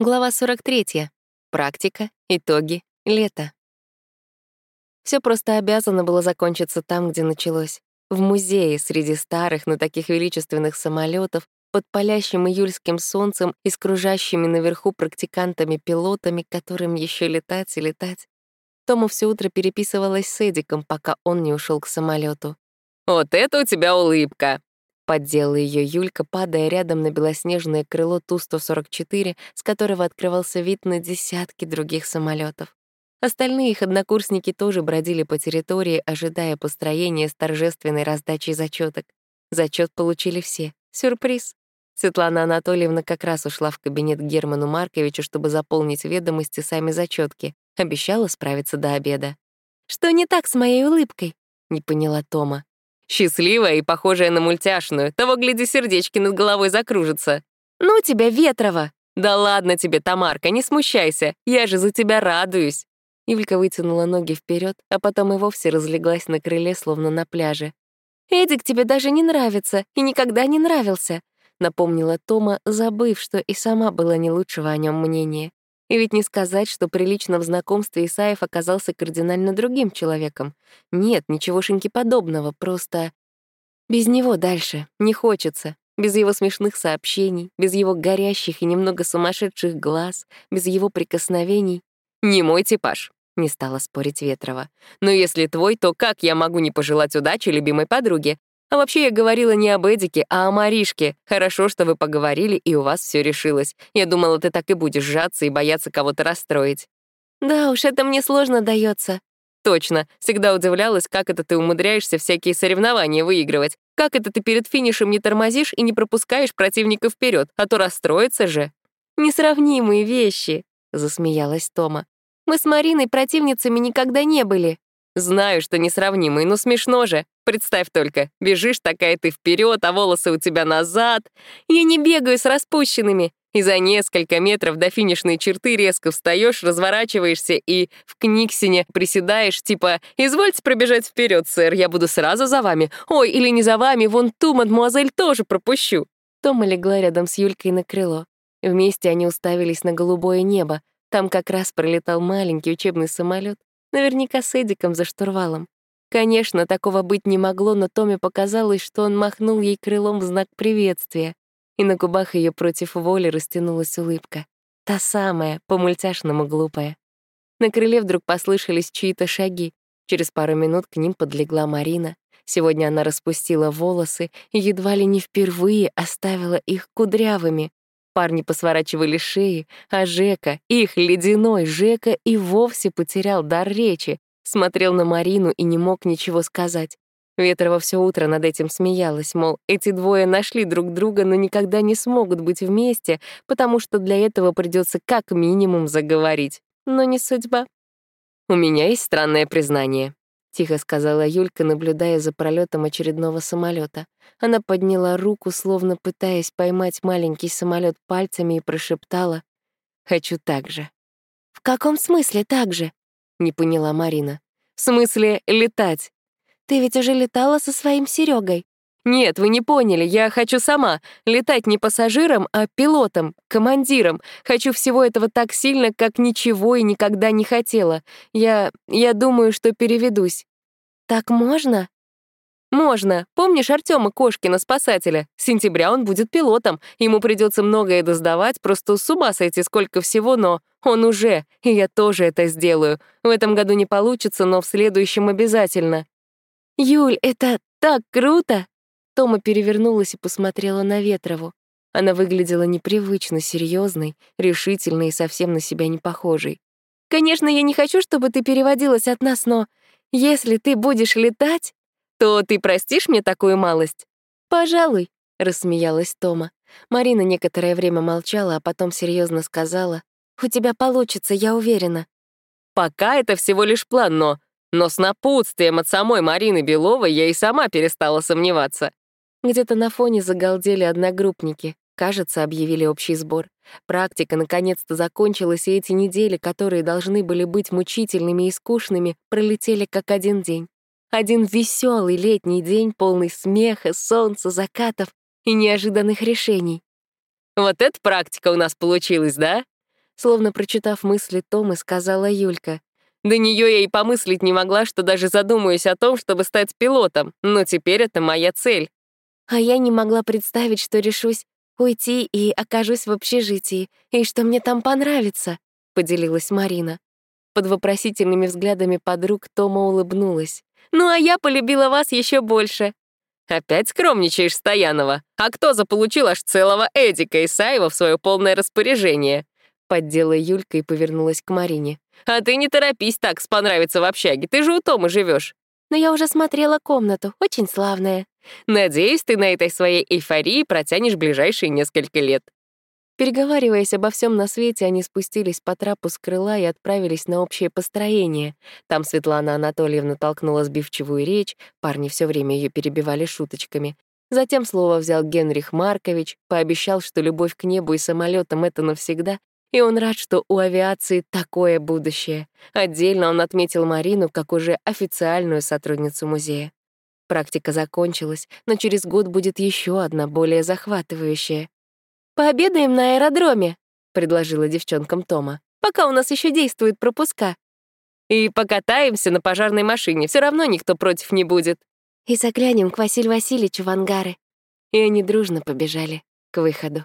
Глава 43. Практика, итоги, лето. Все просто обязано было закончиться там, где началось. В музее среди старых, но таких величественных самолетов, под палящим июльским солнцем и с кружащими наверху практикантами-пилотами, которым еще летать и летать. Тома все утро переписывалась с Эдиком, пока он не ушел к самолету. «Вот это у тебя улыбка!» Подделала ее Юлька, падая рядом на белоснежное крыло Ту-144, с которого открывался вид на десятки других самолетов. Остальные их однокурсники тоже бродили по территории, ожидая построения с торжественной раздачей зачеток. Зачет получили все. Сюрприз. Светлана Анатольевна как раз ушла в кабинет к Герману Марковичу, чтобы заполнить ведомости сами зачетки. Обещала справиться до обеда. «Что не так с моей улыбкой?» — не поняла Тома. Счастливая и похожая на мультяшную. Того, гляди, сердечки над головой закружатся. «Ну тебя, Ветрова!» «Да ладно тебе, Тамарка, не смущайся. Я же за тебя радуюсь». Ивлька вытянула ноги вперед, а потом и вовсе разлеглась на крыле, словно на пляже. «Эдик тебе даже не нравится и никогда не нравился», — напомнила Тома, забыв, что и сама была не лучшего о нем мнения. И ведь не сказать, что при личном знакомстве Исаев оказался кардинально другим человеком. Нет, ничегошеньки подобного, просто... Без него дальше не хочется. Без его смешных сообщений, без его горящих и немного сумасшедших глаз, без его прикосновений. «Не мой типаж», — не стала спорить Ветрова. «Но если твой, то как я могу не пожелать удачи любимой подруге? А вообще я говорила не об Эдике, а о Маришке. Хорошо, что вы поговорили, и у вас все решилось. Я думала, ты так и будешь сжаться и бояться кого-то расстроить». «Да уж, это мне сложно дается. «Точно. Всегда удивлялась, как это ты умудряешься всякие соревнования выигрывать. Как это ты перед финишем не тормозишь и не пропускаешь противника вперед, а то расстроится же». «Несравнимые вещи», — засмеялась Тома. «Мы с Мариной противницами никогда не были». Знаю, что несравнимый, но смешно же. Представь только, бежишь такая ты вперед, а волосы у тебя назад. Я не бегаю с распущенными. И за несколько метров до финишной черты резко встаешь, разворачиваешься и в книгсине приседаешь, типа «Извольте пробежать вперед, сэр, я буду сразу за вами». «Ой, или не за вами, вон ту, мадмуазель, тоже пропущу». Тома легла рядом с Юлькой на крыло. Вместе они уставились на голубое небо. Там как раз пролетал маленький учебный самолет. Наверняка с Эдиком за штурвалом. Конечно, такого быть не могло, но Томе показалось, что он махнул ей крылом в знак приветствия, и на губах ее против воли растянулась улыбка. Та самая, по-мультяшному глупая. На крыле вдруг послышались чьи-то шаги. Через пару минут к ним подлегла Марина. Сегодня она распустила волосы и едва ли не впервые оставила их кудрявыми. Парни посворачивали шеи, а Жека, их ледяной Жека, и вовсе потерял дар речи, смотрел на Марину и не мог ничего сказать. Ветрова все утро над этим смеялась, мол, эти двое нашли друг друга, но никогда не смогут быть вместе, потому что для этого придется как минимум заговорить. Но не судьба. У меня есть странное признание. — тихо сказала Юлька, наблюдая за пролетом очередного самолета. Она подняла руку, словно пытаясь поймать маленький самолет пальцами, и прошептала «Хочу так же». «В каком смысле так же?» — не поняла Марина. «В смысле летать?» «Ты ведь уже летала со своим Серегой. «Нет, вы не поняли, я хочу сама. Летать не пассажиром, а пилотом, командиром. Хочу всего этого так сильно, как ничего и никогда не хотела. Я... я думаю, что переведусь». «Так можно?» «Можно. Помнишь Артема Кошкина, спасателя? С сентября он будет пилотом. Ему придется многое доздавать, просто с ума сойти сколько всего, но он уже, и я тоже это сделаю. В этом году не получится, но в следующем обязательно». «Юль, это так круто!» Тома перевернулась и посмотрела на Ветрову. Она выглядела непривычно серьезной, решительной и совсем на себя не похожей. «Конечно, я не хочу, чтобы ты переводилась от нас, но если ты будешь летать, то ты простишь мне такую малость?» «Пожалуй», — рассмеялась Тома. Марина некоторое время молчала, а потом серьезно сказала, «У тебя получится, я уверена». «Пока это всего лишь план, но... Но с напутствием от самой Марины Беловой я и сама перестала сомневаться. Где-то на фоне загалдели одногруппники. Кажется, объявили общий сбор. Практика наконец-то закончилась, и эти недели, которые должны были быть мучительными и скучными, пролетели как один день. Один веселый летний день, полный смеха, солнца, закатов и неожиданных решений. «Вот эта практика у нас получилась, да?» Словно прочитав мысли Томы, сказала Юлька. До нее я и помыслить не могла, что даже задумаюсь о том, чтобы стать пилотом, но теперь это моя цель. А я не могла представить, что решусь уйти и окажусь в общежитии, и что мне там понравится, — поделилась Марина. Под вопросительными взглядами подруг Тома улыбнулась. «Ну а я полюбила вас еще больше». «Опять скромничаешь, Стоянова? А кто заполучил аж целого Эдика Исаева в свое полное распоряжение?» Поддела Юлька и повернулась к Марине. «А ты не торопись так с понравится в общаге, ты же у Тома живешь. «Но я уже смотрела комнату, очень славная». «Надеюсь, ты на этой своей эйфории протянешь ближайшие несколько лет». Переговариваясь обо всем на свете, они спустились по трапу с крыла и отправились на общее построение. Там Светлана Анатольевна толкнула сбивчивую речь, парни все время ее перебивали шуточками. Затем слово взял Генрих Маркович, пообещал, что любовь к небу и самолетам это навсегда, и он рад, что у авиации такое будущее. Отдельно он отметил Марину как уже официальную сотрудницу музея. Практика закончилась, но через год будет еще одна, более захватывающая. «Пообедаем на аэродроме», — предложила девчонкам Тома, «пока у нас еще действуют пропуска». «И покатаемся на пожарной машине, все равно никто против не будет». «И заглянем к Василию Васильевичу в ангары». И они дружно побежали к выходу.